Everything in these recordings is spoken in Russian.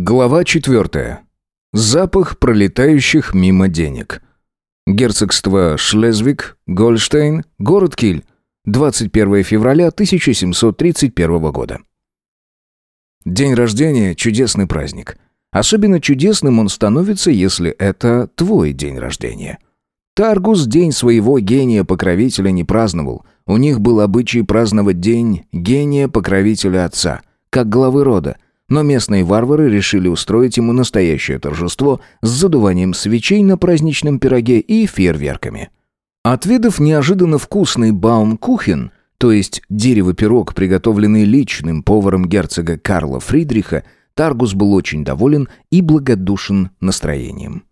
Глава четвертая. Запах пролетающих мимо денег. Герцогство Шлезвиг, Гольштейн, город Киль. 21 февраля 1731 года. День рождения – чудесный праздник. Особенно чудесным он становится, если это твой день рождения. Таргус день своего гения-покровителя не праздновал. У них был обычай праздновать день гения-покровителя отца, как главы рода – но местные варвары решили устроить ему настоящее торжество с задуванием свечей на праздничном пироге и фейерверками. Отведав неожиданно вкусный баум-кухен, то есть дерево-пирог, приготовленный личным поваром герцога Карла Фридриха, Таргус был очень доволен и благодушен настроением.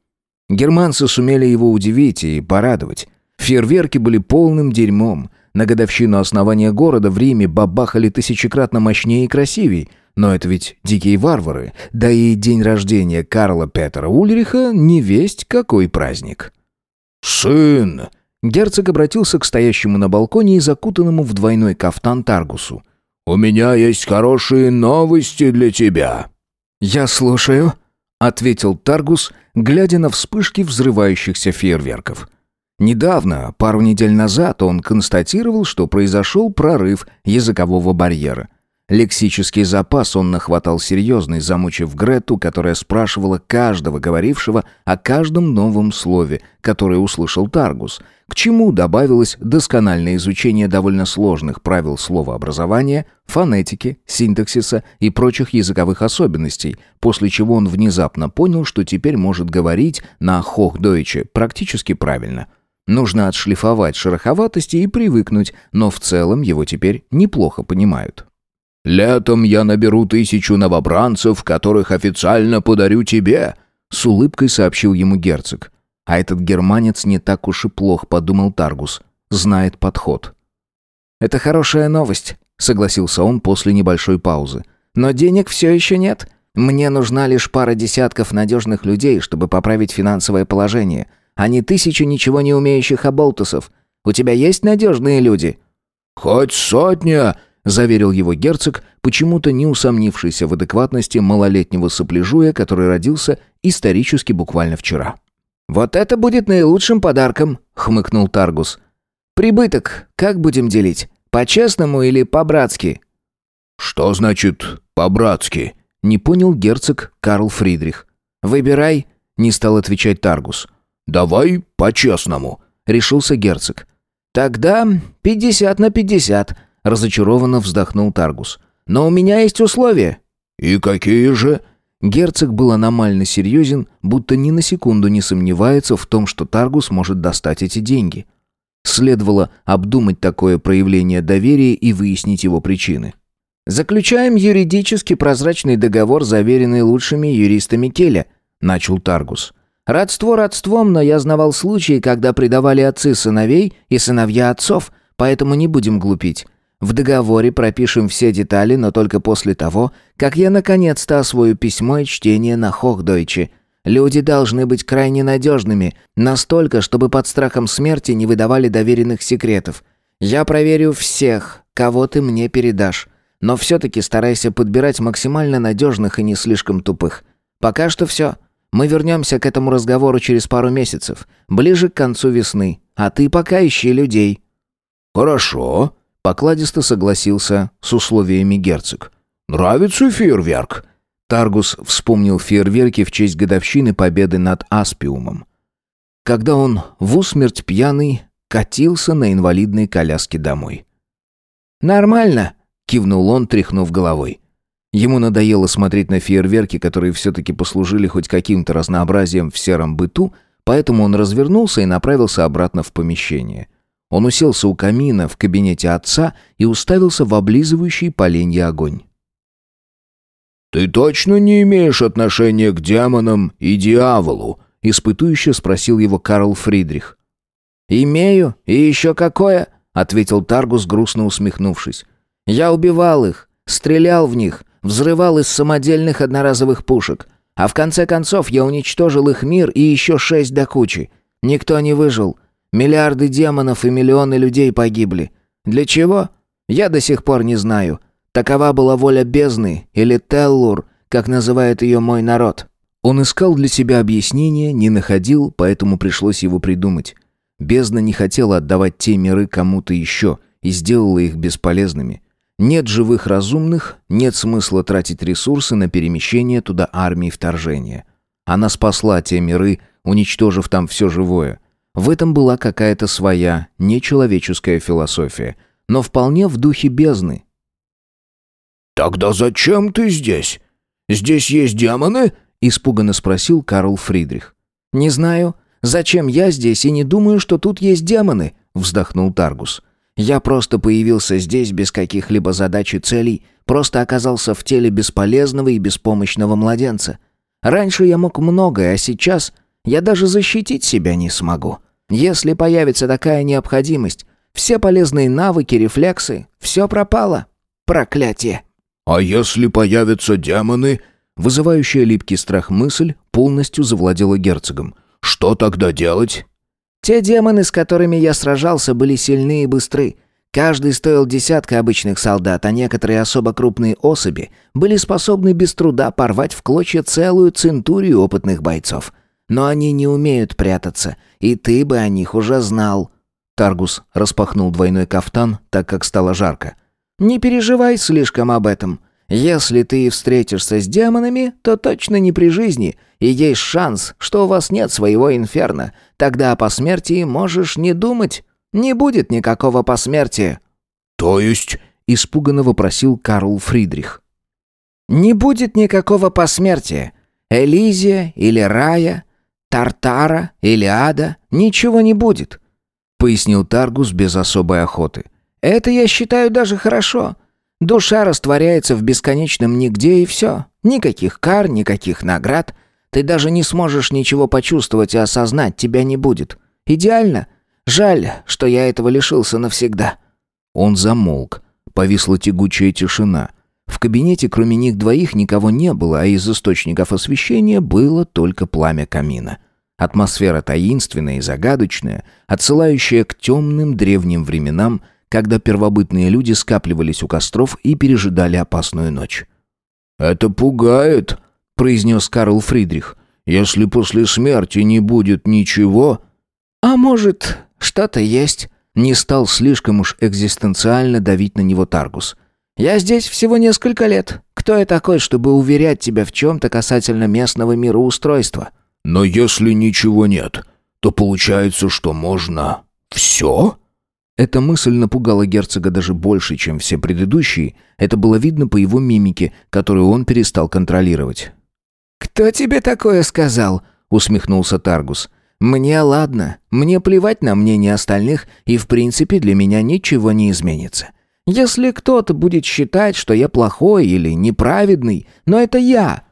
Германцы сумели его удивить и порадовать. Фейерверки были полным дерьмом. На годовщину основания города в Риме бабахали тысячекратно мощнее и красивее – но это ведь дикие варвары, да и день рождения Карла Петера Ульриха не весть какой праздник. «Сын!» Герцог обратился к стоящему на балконе и закутанному в двойной кафтан Таргусу. «У меня есть хорошие новости для тебя». «Я слушаю», — ответил Таргус, глядя на вспышки взрывающихся фейерверков. Недавно, пару недель назад, он констатировал, что произошел прорыв языкового барьера. Лексический запас он нахватал серьезный, замучив Грету, которая спрашивала каждого говорившего о каждом новом слове, которое услышал Таргус, к чему добавилось доскональное изучение довольно сложных правил словообразования, фонетики, синтаксиса и прочих языковых особенностей, после чего он внезапно понял, что теперь может говорить на хохдойче практически правильно. Нужно отшлифовать шероховатости и привыкнуть, но в целом его теперь неплохо понимают. Летом я наберу тысячу новобранцев, которых официально подарю тебе», — с улыбкой сообщил ему герцог. «А этот германец не так уж и плох», — подумал Таргус. «Знает подход». «Это хорошая новость», — согласился он после небольшой паузы. «Но денег все еще нет. Мне нужна лишь пара десятков надежных людей, чтобы поправить финансовое положение, а не тысячи ничего не умеющих оболтусов. У тебя есть надежные люди?» «Хоть сотня!» заверил его герцог, почему-то не усомнившийся в адекватности малолетнего сопляжуя, который родился исторически буквально вчера. «Вот это будет наилучшим подарком», — хмыкнул Таргус. «Прибыток как будем делить? По-честному или по-братски?» «Что значит «по-братски»?» — не понял герцог Карл Фридрих. «Выбирай», — не стал отвечать Таргус. «Давай по-честному», — решился герцог. «Тогда пятьдесят на пятьдесят», Разочарованно вздохнул Таргус. «Но у меня есть условия». «И какие же?» Герцог был аномально серьезен, будто ни на секунду не сомневается в том, что Таргус может достать эти деньги. Следовало обдумать такое проявление доверия и выяснить его причины. «Заключаем юридически прозрачный договор, заверенный лучшими юристами Келя», — начал Таргус. «Родство родством, но я знавал случаи, когда предавали отцы сыновей и сыновья отцов, поэтому не будем глупить. В договоре пропишем все детали, но только после того, как я наконец-то освою письмо и чтение на Хохдойче. Люди должны быть крайне надежными, настолько, чтобы под страхом смерти не выдавали доверенных секретов. Я проверю всех, кого ты мне передашь. Но все-таки старайся подбирать максимально надежных и не слишком тупых. Пока что все. Мы вернемся к этому разговору через пару месяцев, ближе к концу весны. А ты пока ищи людей». «Хорошо», Покладисто согласился с условиями герцог. «Нравится фейерверк?» Таргус вспомнил фейерверки в честь годовщины победы над Аспиумом. Когда он в усмерть пьяный катился на инвалидной коляске домой. «Нормально», — кивнул он, тряхнув головой. Ему надоело смотреть на фейерверки, которые все-таки послужили хоть каким-то разнообразием в сером быту, поэтому он развернулся и направился обратно в помещение. Он уселся у камина в кабинете отца и уставился в облизывающий поленья огонь. «Ты точно не имеешь отношения к демонам и дьяволу?» — испытующе спросил его Карл Фридрих. «Имею, и еще какое!» — ответил Таргус, грустно усмехнувшись. «Я убивал их, стрелял в них, взрывал из самодельных одноразовых пушек, а в конце концов я уничтожил их мир и еще шесть до кучи. Никто не выжил, Миллиарды демонов и миллионы людей погибли. Для чего? Я до сих пор не знаю. Такова была воля бездны или Теллур, как называет ее мой народ». Он искал для себя объяснение, не находил, поэтому пришлось его придумать. Бездна не хотела отдавать те миры кому-то еще и сделала их бесполезными. Нет живых разумных, нет смысла тратить ресурсы на перемещение туда армии вторжения. Она спасла те миры, уничтожив там все живое. В этом была какая-то своя, нечеловеческая философия, но вполне в духе бездны. «Тогда зачем ты здесь? Здесь есть демоны?» испуганно спросил Карл Фридрих. «Не знаю, зачем я здесь и не думаю, что тут есть демоны», вздохнул Таргус. «Я просто появился здесь без каких-либо задач и целей, просто оказался в теле бесполезного и беспомощного младенца. Раньше я мог многое, а сейчас я даже защитить себя не смогу. Если появится такая необходимость, все полезные навыки, рефлексы, все пропало. Проклятие!» «А если появятся демоны?» Вызывающая липкий страх мысль полностью завладела герцогом. «Что тогда делать?» «Те демоны, с которыми я сражался, были сильны и быстры. Каждый стоил десятка обычных солдат, а некоторые особо крупные особи были способны без труда порвать в клочья целую центурию опытных бойцов. Но они не умеют прятаться, и ты бы о них уже знал». Таргус распахнул двойной кафтан, так как стало жарко. «Не переживай слишком об этом. Если ты встретишься с демонами, то точно не при жизни, и есть шанс, что у вас нет своего инферно. Тогда о посмертии можешь не думать. Не будет никакого посмертия». «То есть?» — испуганно вопросил Карл Фридрих. «Не будет никакого посмертия. Элизия или рая, Тартара или ада, ничего не будет», — пояснил Таргус без особой охоты. «Это я считаю даже хорошо». Душа растворяется в бесконечном нигде и все. Никаких кар, никаких наград. Ты даже не сможешь ничего почувствовать и осознать, тебя не будет. Идеально. Жаль, что я этого лишился навсегда». Он замолк. Повисла тягучая тишина. В кабинете кроме них двоих никого не было, а из источников освещения было только пламя камина. Атмосфера таинственная и загадочная, отсылающая к темным древним временам – когда первобытные люди скапливались у костров и пережидали опасную ночь. «Это пугает», — произнес Карл Фридрих. «Если после смерти не будет ничего...» «А может, что-то есть?» Не стал слишком уж экзистенциально давить на него Таргус. «Я здесь всего несколько лет. Кто я такой, чтобы уверять тебя в чем-то касательно местного мироустройства?» «Но если ничего нет, то получается, что можно... все?» Эта мысль напугала герцога даже больше, чем все предыдущие. Это было видно по его мимике, которую он перестал контролировать. «Кто тебе такое сказал?» — усмехнулся Таргус. «Мне ладно. Мне плевать на мнение остальных, и в принципе для меня ничего не изменится. Если кто-то будет считать, что я плохой или неправедный, но это я.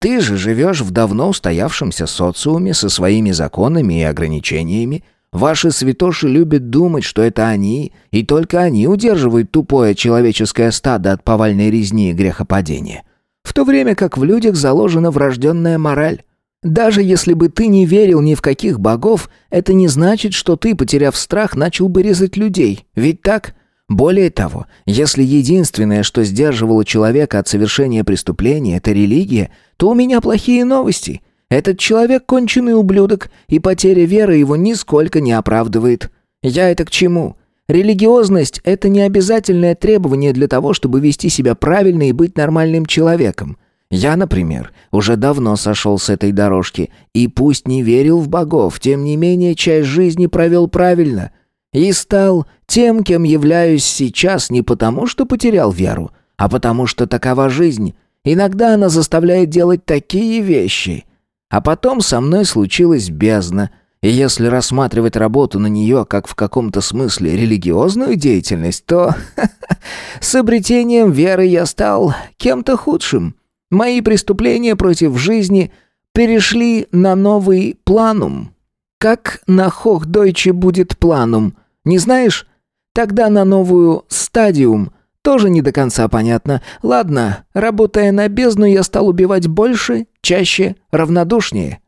Ты же живешь в давно устоявшемся социуме со своими законами и ограничениями, Ваши святоши любят думать, что это они, и только они удерживают тупое человеческое стадо от повальной резни и грехопадения. В то время как в людях заложена врожденная мораль. Даже если бы ты не верил ни в каких богов, это не значит, что ты, потеряв страх, начал бы резать людей. Ведь так? Более того, если единственное, что сдерживало человека от совершения преступления, это религия, то у меня плохие новости – этот человек конченый ублюдок, и потеря веры его нисколько не оправдывает. Я это к чему? Религиозность – это не обязательное требование для того, чтобы вести себя правильно и быть нормальным человеком. Я, например, уже давно сошел с этой дорожки, и пусть не верил в богов, тем не менее часть жизни провел правильно. И стал тем, кем являюсь сейчас не потому, что потерял веру, а потому что такова жизнь. Иногда она заставляет делать такие вещи – а потом со мной случилась бездна, и если рассматривать работу на нее как в каком-то смысле религиозную деятельность, то с обретением веры я стал кем-то худшим. Мои преступления против жизни перешли на новый планум. Как на Хохдойче будет планум? Не знаешь? Тогда на новую стадиум – тоже не до конца понятно. Ладно, работая на бездну, я стал убивать больше, чаще, равнодушнее.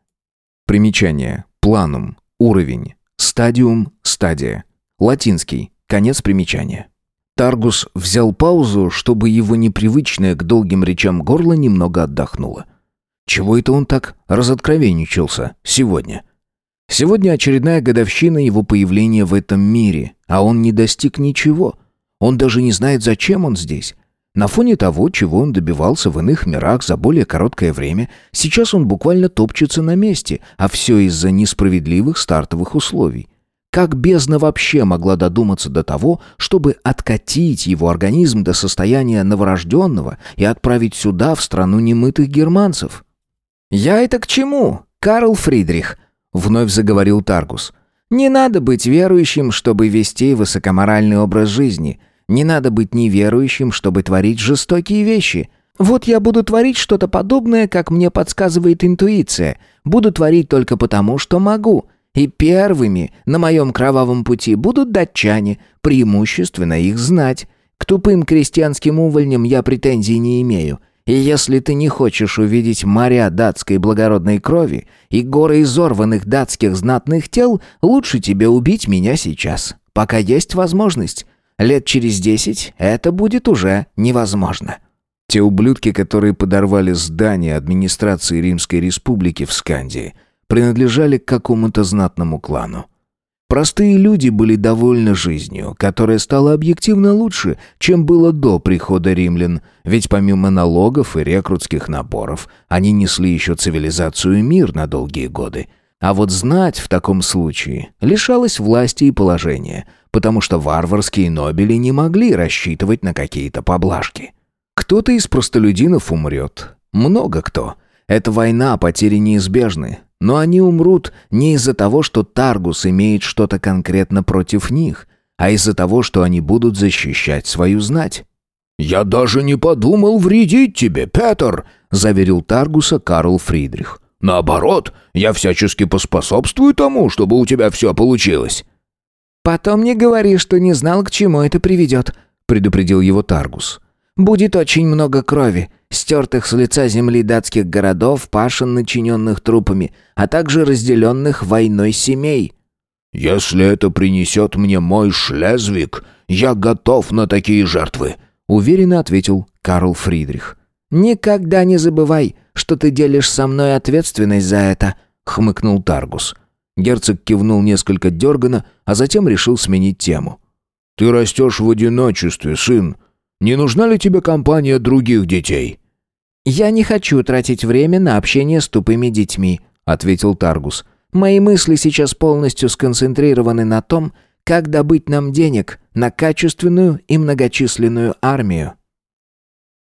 Примечание. Планум. Уровень. Стадиум. Стадия. Латинский. Конец примечания. Таргус взял паузу, чтобы его непривычное к долгим речам горло немного отдохнуло. Чего это он так разоткровенничался сегодня? Сегодня очередная годовщина его появления в этом мире, а он не достиг ничего. Он даже не знает, зачем он здесь. На фоне того, чего он добивался в иных мирах за более короткое время, сейчас он буквально топчется на месте, а все из-за несправедливых стартовых условий. Как бездна вообще могла додуматься до того, чтобы откатить его организм до состояния новорожденного и отправить сюда, в страну немытых германцев? «Я это к чему, Карл Фридрих?» — вновь заговорил Таргус. «Не надо быть верующим, чтобы вести высокоморальный образ жизни. Не надо быть неверующим, чтобы творить жестокие вещи. Вот я буду творить что-то подобное, как мне подсказывает интуиция. Буду творить только потому, что могу». И первыми на моем кровавом пути будут датчане, преимущественно их знать. К тупым крестьянским увольням я претензий не имею. И если ты не хочешь увидеть моря датской благородной крови и горы изорванных датских знатных тел, лучше тебе убить меня сейчас, пока есть возможность. Лет через десять это будет уже невозможно». Те ублюдки, которые подорвали здание администрации Римской Республики в Скандии – принадлежали к какому-то знатному клану. Простые люди были довольны жизнью, которая стала объективно лучше, чем было до прихода римлян, ведь помимо налогов и рекрутских наборов, они несли еще цивилизацию и мир на долгие годы. А вот знать в таком случае лишалась власти и положения, потому что варварские нобели не могли рассчитывать на какие-то поблажки. Кто-то из простолюдинов умрет, много кто. Эта война, потери неизбежны, но они умрут не из-за того, что Таргус имеет что-то конкретно против них, а из-за того, что они будут защищать свою знать. «Я даже не подумал вредить тебе, Петр», — заверил Таргуса Карл Фридрих. «Наоборот, я всячески поспособствую тому, чтобы у тебя все получилось». «Потом не говори, что не знал, к чему это приведет», — предупредил его Таргус. Будет очень много крови, стертых с лица земли датских городов, пашен, начиненных трупами, а также разделенных войной семей». «Если это принесет мне мой Шлезвик, я готов на такие жертвы», — уверенно ответил Карл Фридрих. «Никогда не забывай, что ты делишь со мной ответственность за это», — хмыкнул Таргус. Герцог кивнул несколько дергано, а затем решил сменить тему. «Ты растешь в одиночестве, сын. Не нужна ли тебе компания других детей?» «Я не хочу тратить время на общение с тупыми детьми», — ответил Таргус. «Мои мысли сейчас полностью сконцентрированы на том, как добыть нам денег на качественную и многочисленную армию».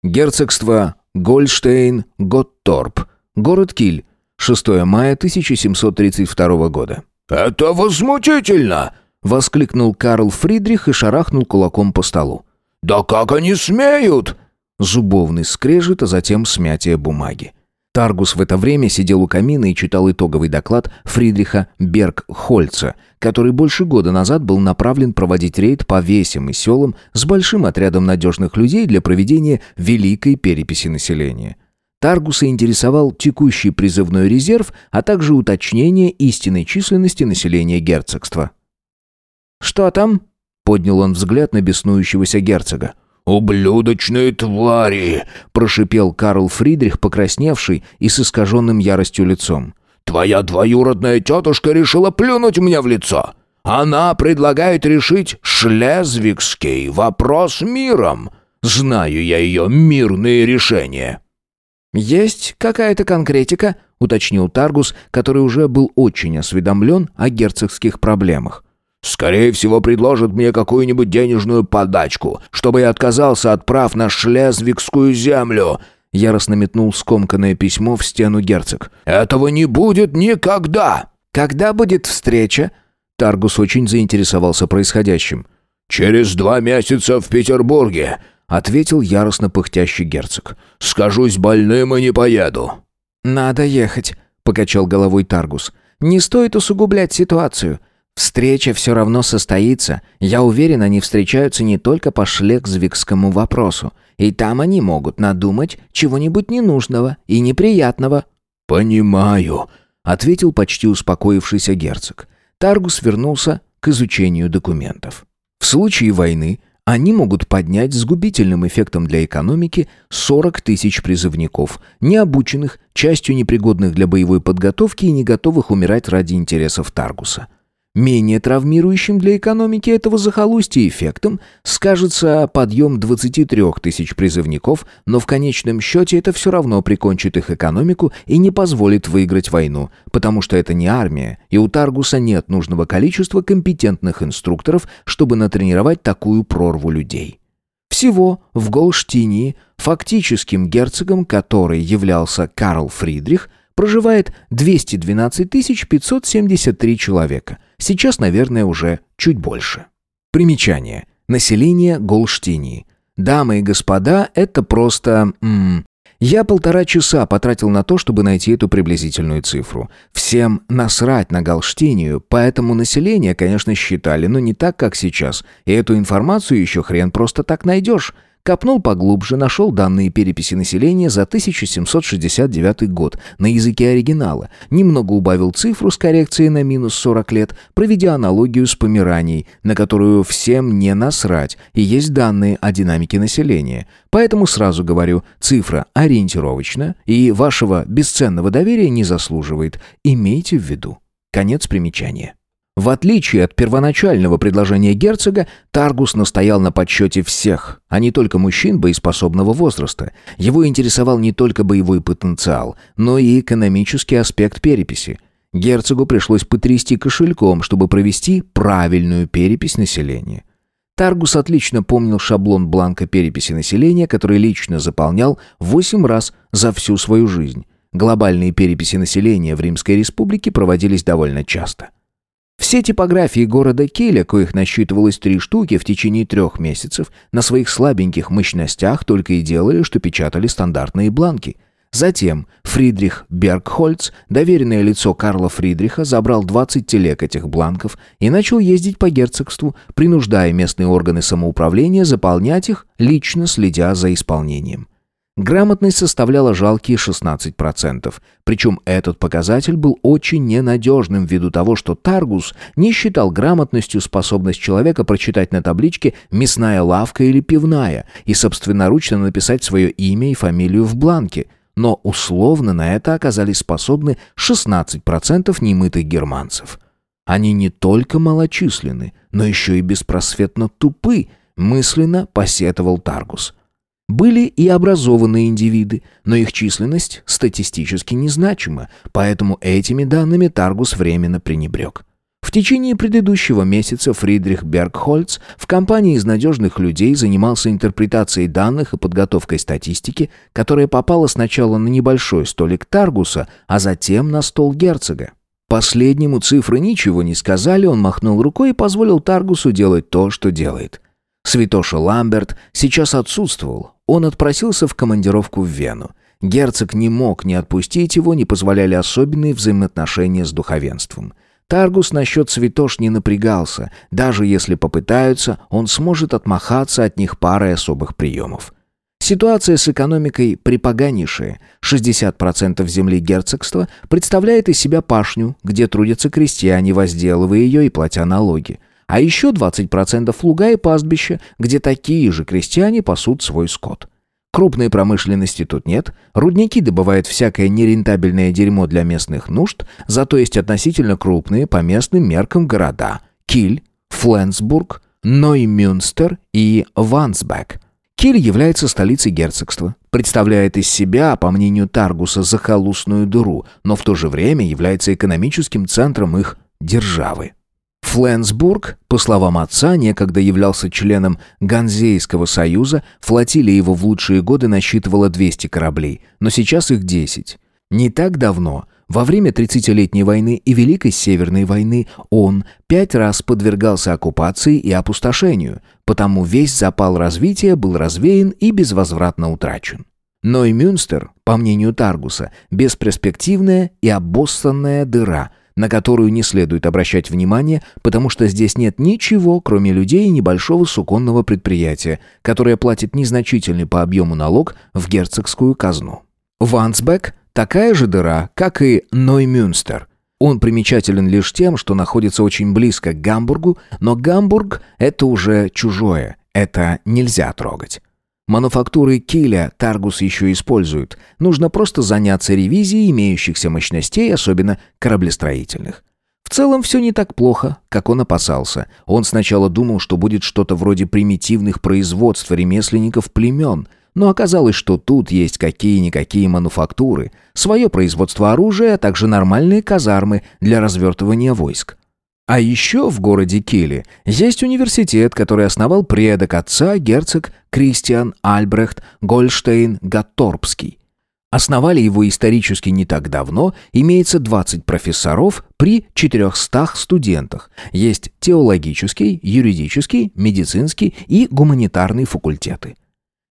Герцогство Гольштейн-Готторп, город Киль, 6 мая 1732 года. «Это возмутительно!» — воскликнул Карл Фридрих и шарахнул кулаком по столу. «Да как они смеют?» Зубовный скрежет, а затем смятие бумаги. Таргус в это время сидел у камина и читал итоговый доклад Фридриха Бергхольца, который больше года назад был направлен проводить рейд по весям и селам с большим отрядом надежных людей для проведения великой переписи населения. Таргуса интересовал текущий призывной резерв, а также уточнение истинной численности населения герцогства. «Что там?» Поднял он взгляд на беснующегося герцога. «Ублюдочные твари!» – прошипел Карл Фридрих, покрасневший и с искаженным яростью лицом. «Твоя двоюродная тетушка решила плюнуть мне в лицо. Она предлагает решить шлезвигский вопрос миром. Знаю я ее мирные решения». «Есть какая-то конкретика?» – уточнил Таргус, который уже был очень осведомлен о герцогских проблемах. Скорее всего, предложат мне какую-нибудь денежную подачку, чтобы я отказался от прав на шлезвигскую землю». Яростно метнул скомканное письмо в стену герцог. «Этого не будет никогда!» «Когда будет встреча?» Таргус очень заинтересовался происходящим. «Через два месяца в Петербурге», — ответил яростно пыхтящий герцог. «Скажусь больным и не поеду». «Надо ехать», — покачал головой Таргус. «Не стоит усугублять ситуацию. Встреча все равно состоится. Я уверен, они встречаются не только по шлексвикскому вопросу. И там они могут надумать чего-нибудь ненужного и неприятного». «Понимаю», — ответил почти успокоившийся герцог. Таргус вернулся к изучению документов. В случае войны они могут поднять с губительным эффектом для экономики 40 тысяч призывников, необученных, частью непригодных для боевой подготовки и не готовых умирать ради интересов Таргуса. Менее травмирующим для экономики этого захолустья эффектом скажется подъем 23 тысяч призывников, но в конечном счете это все равно прикончит их экономику и не позволит выиграть войну, потому что это не армия, и у Таргуса нет нужного количества компетентных инструкторов, чтобы натренировать такую прорву людей. Всего в Голштинии фактическим герцогом, который являлся Карл Фридрих, проживает 212 573 человека – Сейчас, наверное, уже чуть больше. Примечание. Население Голштинии. Дамы и господа, это просто... М я полтора часа потратил на то, чтобы найти эту приблизительную цифру. Всем насрать на Галштинию, поэтому население, конечно, считали, но не так, как сейчас. И эту информацию еще хрен просто так найдешь. Копнул поглубже, нашел данные переписи населения за 1769 год на языке оригинала, немного убавил цифру с коррекцией на минус 40 лет, проведя аналогию с Померанией, на которую всем не насрать, и есть данные о динамике населения. Поэтому сразу говорю, цифра ориентировочна и вашего бесценного доверия не заслуживает. Имейте в виду. Конец примечания. В отличие от первоначального предложения герцога, Таргус настоял на подсчете всех, а не только мужчин боеспособного возраста. Его интересовал не только боевой потенциал, но и экономический аспект переписи. Герцогу пришлось потрясти кошельком, чтобы провести правильную перепись населения. Таргус отлично помнил шаблон бланка переписи населения, который лично заполнял 8 раз за всю свою жизнь. Глобальные переписи населения в Римской Республике проводились довольно часто – все типографии города Киля, коих насчитывалось три штуки в течение трех месяцев, на своих слабеньких мощностях только и делали, что печатали стандартные бланки. Затем Фридрих Бергхольц, доверенное лицо Карла Фридриха, забрал 20 телег этих бланков и начал ездить по герцогству, принуждая местные органы самоуправления заполнять их, лично следя за исполнением. Грамотность составляла жалкие 16%. Причем этот показатель был очень ненадежным ввиду того, что Таргус не считал грамотностью способность человека прочитать на табличке «мясная лавка» или «пивная» и собственноручно написать свое имя и фамилию в бланке. Но условно на это оказались способны 16% немытых германцев. Они не только малочисленны, но еще и беспросветно тупы, мысленно посетовал Таргус. Были и образованные индивиды, но их численность статистически незначима, поэтому этими данными Таргус временно пренебрег. В течение предыдущего месяца Фридрих Бергхольц в компании из надежных людей занимался интерпретацией данных и подготовкой статистики, которая попала сначала на небольшой столик Таргуса, а затем на стол герцога. Последнему цифры ничего не сказали, он махнул рукой и позволил Таргусу делать то, что делает. Святоша Ламберт сейчас отсутствовал. Он отпросился в командировку в Вену. Герцог не мог не отпустить его, не позволяли особенные взаимоотношения с духовенством. Таргус насчет святош не напрягался. Даже если попытаются, он сможет отмахаться от них парой особых приемов. Ситуация с экономикой припоганейшая. 60% земли герцогства представляет из себя пашню, где трудятся крестьяне, возделывая ее и платя налоги. А еще 20% луга и пастбища, где такие же крестьяне пасут свой скот. Крупной промышленности тут нет, рудники добывают всякое нерентабельное дерьмо для местных нужд, зато есть относительно крупные по местным меркам города – Киль, Фленсбург, Ноймюнстер и Вансбек. Киль является столицей герцогства, представляет из себя, по мнению Таргуса, захолустную дыру, но в то же время является экономическим центром их державы. Фленсбург, по словам отца, некогда являлся членом Ганзейского союза, флотилия его в лучшие годы насчитывала 200 кораблей, но сейчас их 10. Не так давно, во время 30-летней войны и Великой Северной войны, он пять раз подвергался оккупации и опустошению, потому весь запал развития был развеян и безвозвратно утрачен. Но и Мюнстер, по мнению Таргуса, бесперспективная и обоссанная дыра – на которую не следует обращать внимание, потому что здесь нет ничего, кроме людей и небольшого суконного предприятия, которое платит незначительный по объему налог в герцогскую казну. Вансбек – такая же дыра, как и Ноймюнстер. Он примечателен лишь тем, что находится очень близко к Гамбургу, но Гамбург – это уже чужое, Это нельзя трогать. Мануфактуры киля Таргус еще использует. Нужно просто заняться ревизией имеющихся мощностей, особенно кораблестроительных. В целом все не так плохо, как он опасался. Он сначала думал, что будет что-то вроде примитивных производств ремесленников племен, но оказалось, что тут есть какие-никакие мануфактуры, свое производство оружия, а также нормальные казармы для развертывания войск. А еще в городе Киле есть университет, который основал предок отца герцог Кристиан Альбрехт Гольштейн Гатторпский. Основали его исторически не так давно, имеется 20 профессоров при 400 студентах. Есть теологический, юридический, медицинский и гуманитарный факультеты.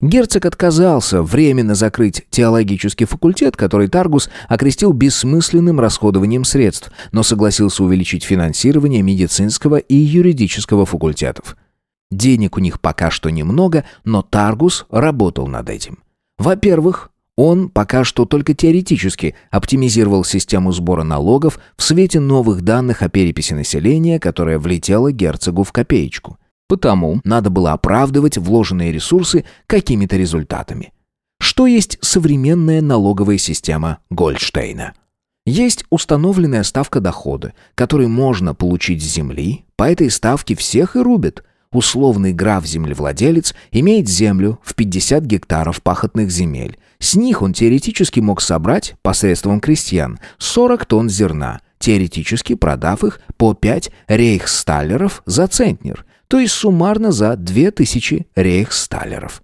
Герцог отказался временно закрыть теологический факультет, который Таргус окрестил бессмысленным расходованием средств, но согласился увеличить финансирование медицинского и юридического факультетов. Денег у них пока что немного, но Таргус работал над этим. Во-первых, он пока что только теоретически оптимизировал систему сбора налогов в свете новых данных о переписи населения, которая влетела герцогу в копеечку. Потому надо было оправдывать вложенные ресурсы какими-то результатами. Что есть современная налоговая система Гольдштейна? Есть установленная ставка дохода, которую можно получить с земли, по этой ставке всех и рубят. Условный граф-землевладелец имеет землю в 50 гектаров пахотных земель. С них он теоретически мог собрать, посредством крестьян, 40 тонн зерна, теоретически продав их по 5 рейхсталлеров за центнер то есть суммарно за 2000 рейхсталлеров.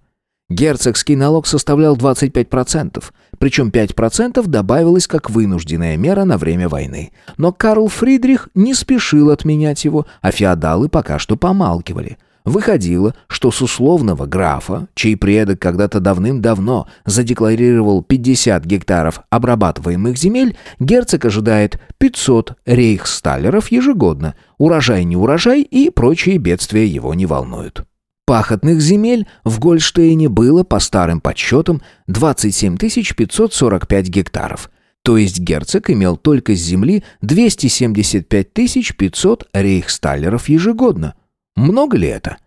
Герцогский налог составлял 25%, причем 5% добавилось как вынужденная мера на время войны. Но Карл Фридрих не спешил отменять его, а феодалы пока что помалкивали. Выходило, что с условного графа, чей предок когда-то давным-давно задекларировал 50 гектаров обрабатываемых земель, герцог ожидает 500 рейхсталлеров ежегодно. Урожай не урожай и прочие бедствия его не волнуют. Пахотных земель в Гольштейне было, по старым подсчетам, 27 545 гектаров. То есть герцог имел только с земли 275 500 рейхсталлеров ежегодно – много ли это?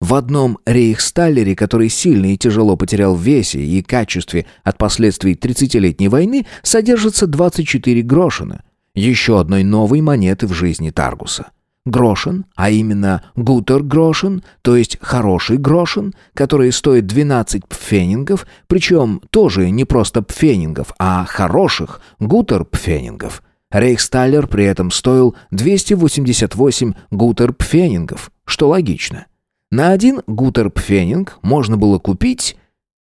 В одном рейхсталлере, который сильно и тяжело потерял в весе и качестве от последствий 30-летней войны, содержится 24 грошина. Еще одной новой монеты в жизни Таргуса. Грошин, а именно гутер-грошин, то есть хороший грошин, который стоит 12 пфенингов, причем тоже не просто пфенингов, а хороших гутер-пфенингов – Рейхсталлер при этом стоил 288 гутерпфенингов, что логично. На один гутерпфенинг можно было купить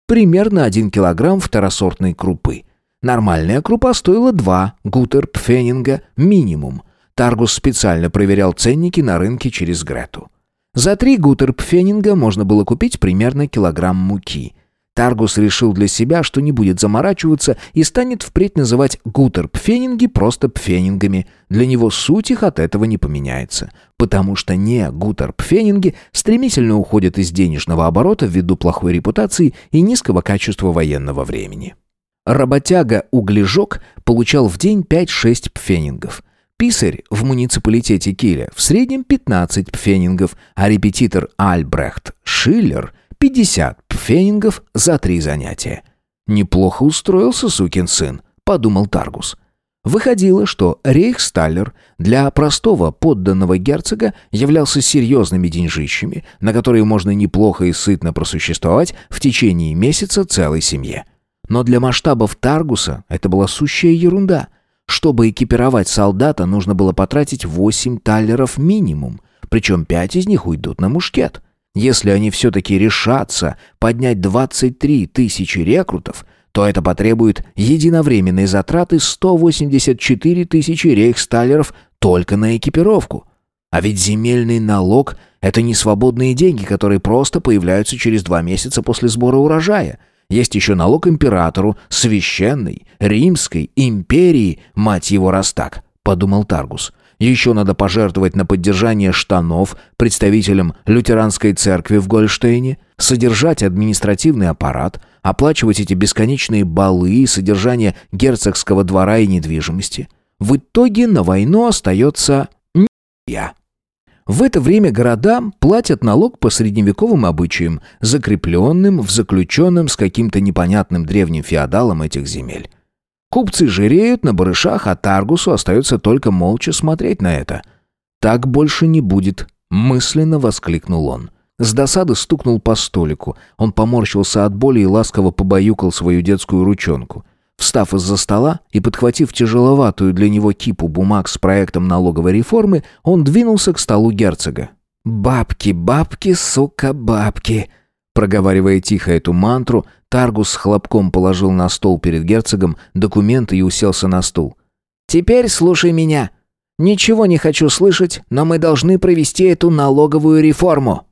примерно 1 килограмм второсортной крупы. Нормальная крупа стоила 2 гутерпфенинга минимум. Таргус специально проверял ценники на рынке через Грету. За 3 гутерпфенинга можно было купить примерно килограмм муки – Таргус решил для себя, что не будет заморачиваться и станет впредь называть гутер-пфенинги просто пфенингами. Для него суть их от этого не поменяется. Потому что не гутер-пфенинги стремительно уходят из денежного оборота ввиду плохой репутации и низкого качества военного времени. Работяга-углежок получал в день 5-6 пфенингов. Писарь в муниципалитете Киля в среднем 15 пфенингов, а репетитор Альбрехт Шиллер – 50 пфенингов за три занятия. «Неплохо устроился сукин сын», — подумал Таргус. Выходило, что Рейхсталлер для простого подданного герцога являлся серьезными деньжищами, на которые можно неплохо и сытно просуществовать в течение месяца целой семье. Но для масштабов Таргуса это была сущая ерунда. Чтобы экипировать солдата, нужно было потратить 8 таллеров минимум, причем 5 из них уйдут на мушкет. Если они все-таки решатся поднять 23 тысячи рекрутов, то это потребует единовременной затраты 184 тысячи рейхсталлеров только на экипировку. А ведь земельный налог – это не свободные деньги, которые просто появляются через два месяца после сбора урожая. Есть еще налог императору, священной, римской, империи, мать его раз так, подумал Таргус. Еще надо пожертвовать на поддержание штанов представителям лютеранской церкви в Гольштейне, содержать административный аппарат, оплачивать эти бесконечные балы и содержание герцогского двора и недвижимости. В итоге на войну остается я. В это время городам платят налог по средневековым обычаям, закрепленным в заключенном с каким-то непонятным древним феодалом этих земель. Купцы жиреют на барышах, а Таргусу остается только молча смотреть на это. «Так больше не будет», — мысленно воскликнул он. С досады стукнул по столику. Он поморщился от боли и ласково побаюкал свою детскую ручонку. Встав из-за стола и подхватив тяжеловатую для него кипу бумаг с проектом налоговой реформы, он двинулся к столу герцога. «Бабки, бабки, сука, бабки!» Проговаривая тихо эту мантру, Таргус с хлопком положил на стол перед герцогом документы и уселся на стул. «Теперь слушай меня. Ничего не хочу слышать, но мы должны провести эту налоговую реформу».